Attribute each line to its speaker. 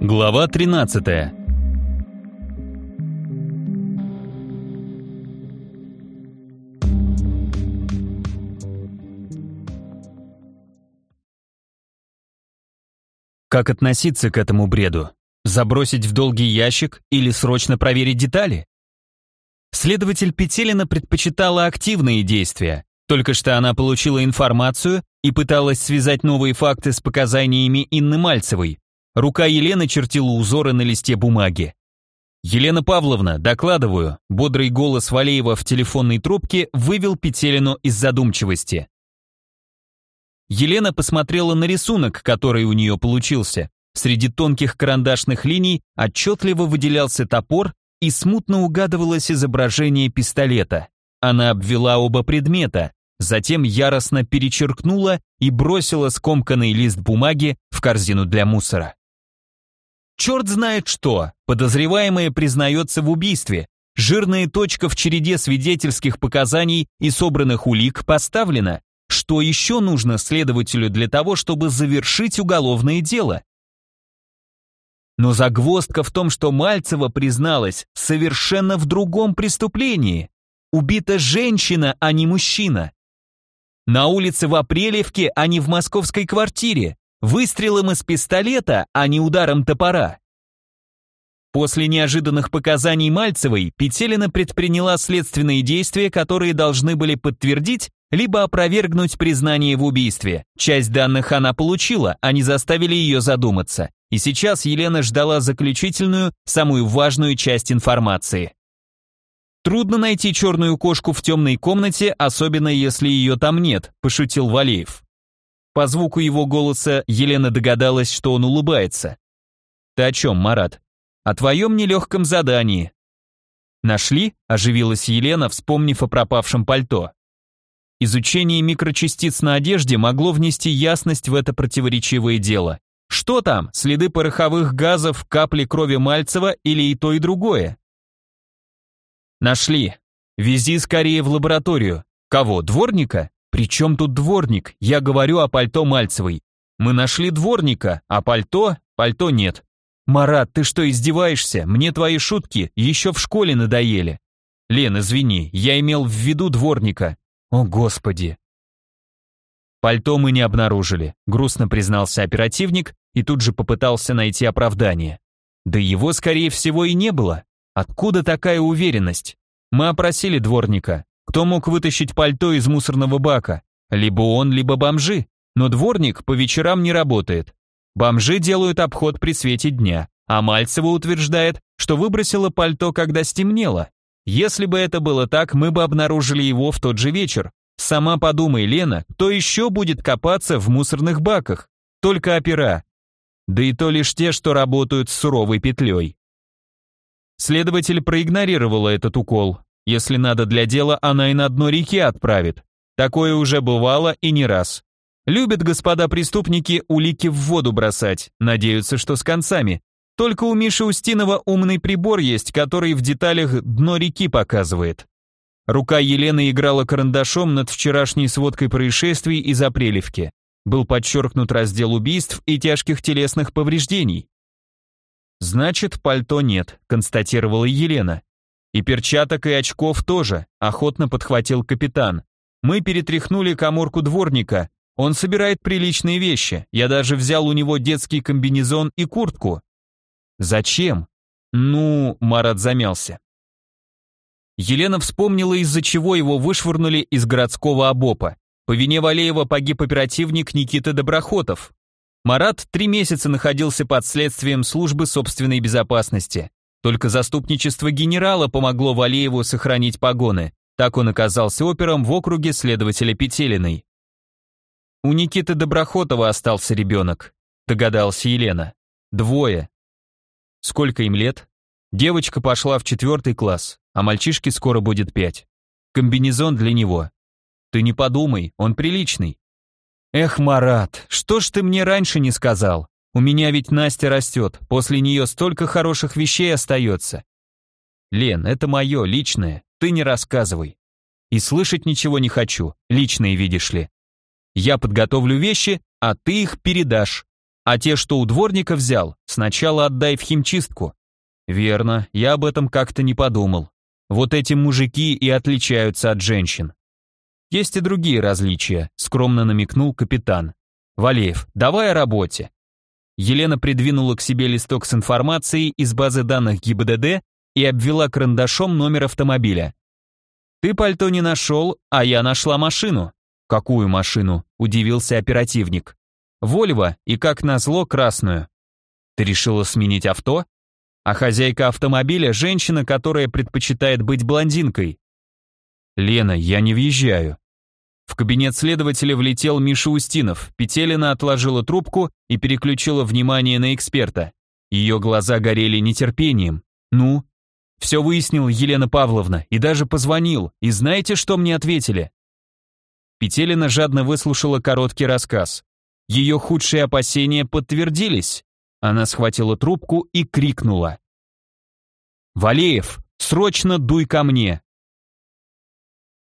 Speaker 1: Глава 13 Как относиться к этому бреду? Забросить в долгий ящик или срочно проверить детали? Следователь Петелина предпочитала активные действия. Только что она получила информацию и пыталась связать новые факты с показаниями Инны Мальцевой. Рука Елены чертила узоры на листе бумаги. «Елена Павловна, докладываю», бодрый голос Валеева в телефонной трубке вывел Петелину из задумчивости. Елена посмотрела на рисунок, который у нее получился. Среди тонких карандашных линий отчетливо выделялся топор и смутно угадывалось изображение пистолета. Она обвела оба предмета, затем яростно перечеркнула и бросила скомканный лист бумаги в корзину для мусора. Черт знает что, подозреваемая признается в убийстве. Жирная точка в череде свидетельских показаний и собранных улик поставлена. Что еще нужно следователю для того, чтобы завершить уголовное дело? Но загвоздка в том, что Мальцева призналась совершенно в другом преступлении. Убита женщина, а не мужчина. На улице в Апрелевке, а не в московской квартире. Выстрелом из пистолета, а не ударом топора. После неожиданных показаний Мальцевой Петелина предприняла следственные действия, которые должны были подтвердить либо опровергнуть признание в убийстве. Часть данных она получила, они заставили ее задуматься. И сейчас Елена ждала заключительную, самую важную часть информации. «Трудно найти черную кошку в темной комнате, особенно если ее там нет», – пошутил Валеев. По звуку его голоса Елена догадалась, что он улыбается. «Ты о чем, Марат?» «О твоем нелегком задании». «Нашли?» – оживилась Елена, вспомнив о пропавшем пальто. Изучение микрочастиц на одежде могло внести ясность в это противоречивое дело. Что там, следы пороховых газов, капли крови Мальцева или и то, и другое? Нашли. Вези скорее в лабораторию. Кого, дворника? Причем тут дворник? Я говорю о пальто Мальцевой. Мы нашли дворника, а пальто? Пальто нет. Марат, ты что, издеваешься? Мне твои шутки еще в школе надоели. Лен, извини, я имел в виду дворника. О, Господи! Пальто мы не обнаружили, грустно признался оперативник и тут же попытался найти оправдание. Да его, скорее всего, и не было. Откуда такая уверенность? Мы опросили дворника. Кто мог вытащить пальто из мусорного бака? Либо он, либо бомжи. Но дворник по вечерам не работает. Бомжи делают обход при свете дня, а Мальцева утверждает, что выбросила пальто, когда стемнело. Если бы это было так, мы бы обнаружили его в тот же вечер, Сама подумай, Лена, кто еще будет копаться в мусорных баках? Только опера. Да и то лишь те, что работают с суровой петлей. Следователь проигнорировала этот укол. Если надо для дела, она и на дно реки отправит. Такое уже бывало и не раз. Любят господа преступники улики в воду бросать, надеются, что с концами. Только у Миши Устинова умный прибор есть, который в деталях дно реки показывает. Рука Елены играла карандашом над вчерашней сводкой происшествий из Апрелевки. Был подчеркнут раздел убийств и тяжких телесных повреждений. «Значит, пальто нет», — констатировала Елена. «И перчаток, и очков тоже», — охотно подхватил капитан. «Мы перетряхнули коморку дворника. Он собирает приличные вещи. Я даже взял у него детский комбинезон и куртку». «Зачем?» «Ну...» — Марат замялся. Елена вспомнила, из-за чего его вышвырнули из городского обопа. По вине Валеева погиб оперативник Никита Доброхотов. Марат три месяца находился под следствием службы собственной безопасности. Только заступничество генерала помогло Валееву сохранить погоны. Так он оказался опером в округе следователя Петелиной. У Никиты Доброхотова остался ребенок, догадалась Елена. Двое. Сколько им лет? Девочка пошла в четвертый класс а мальчишке скоро будет пять. Комбинезон для него. Ты не подумай, он приличный. Эх, Марат, что ж ты мне раньше не сказал? У меня ведь Настя растет, после нее столько хороших вещей остается. Лен, это мое, личное, ты не рассказывай. И слышать ничего не хочу, личное видишь ли. Я подготовлю вещи, а ты их передашь. А те, что у дворника взял, сначала отдай в химчистку. Верно, я об этом как-то не подумал. Вот эти мужики и отличаются от женщин. Есть и другие различия, скромно намекнул капитан. Валеев, давай о работе. Елена придвинула к себе листок с информацией из базы данных ГИБДД и обвела карандашом номер автомобиля. «Ты пальто не нашел, а я нашла машину». «Какую машину?» – удивился оперативник. «Вольво и, как назло, красную». «Ты решила сменить авто?» «А хозяйка автомобиля – женщина, которая предпочитает быть блондинкой». «Лена, я не въезжаю». В кабинет следователя влетел Миша Устинов. Петелина отложила трубку и переключила внимание на эксперта. Ее глаза горели нетерпением. «Ну, все выяснил Елена Павловна и даже позвонил. И знаете, что мне ответили? Петелина жадно выслушала короткий рассказ. Ее худшие опасения подтвердились. Она схватила трубку и крикнула. «Валеев, срочно дуй ко мне!